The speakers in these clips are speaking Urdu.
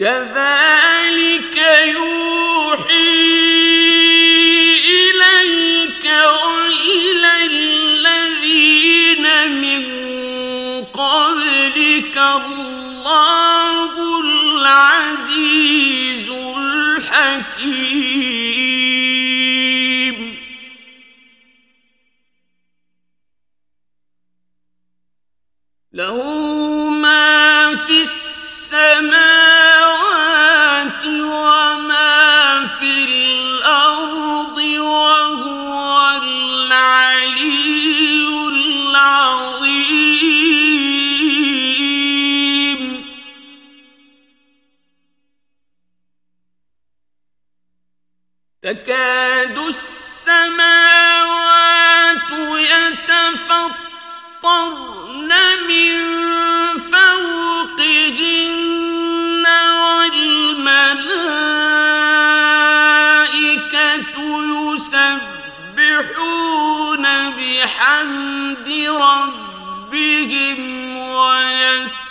كذلك يوحي إليك وإلى الذين من قبلك الله العزيز الحكيم. له ما في السماء بحمد ربهم ويستغفرون.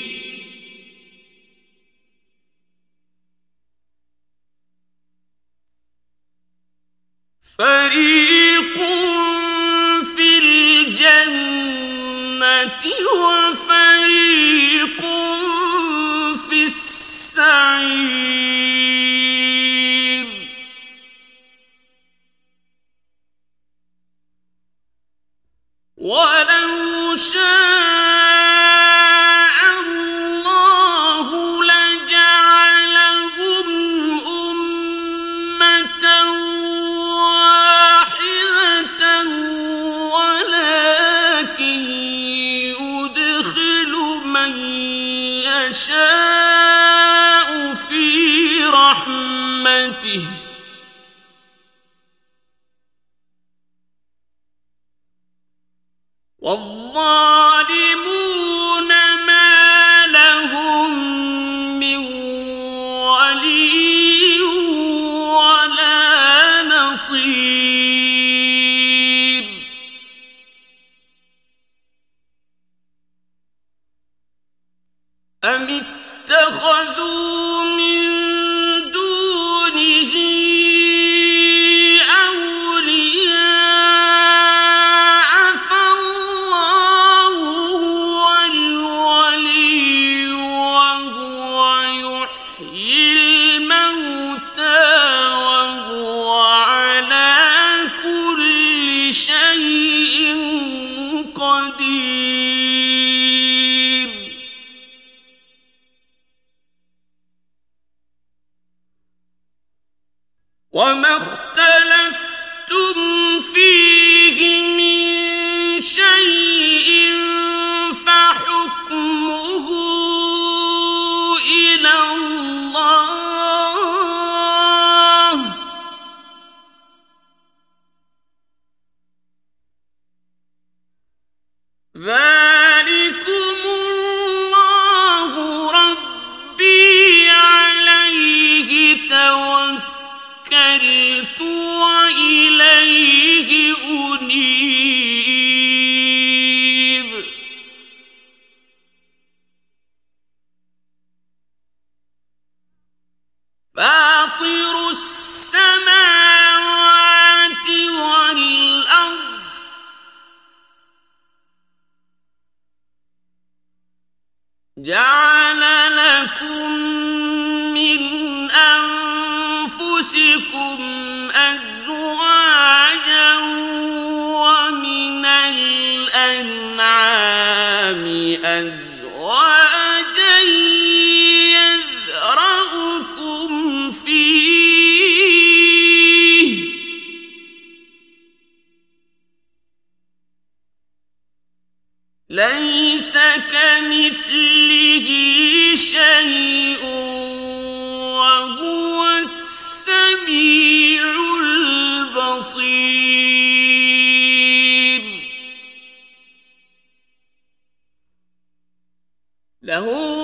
من يشاء في رحمته. أم اتخذوا ذلكم جعل لكم من أنفسكم أزواجا ومن الأنعام أزواجا يذرأكم فيه. ليس كمثله له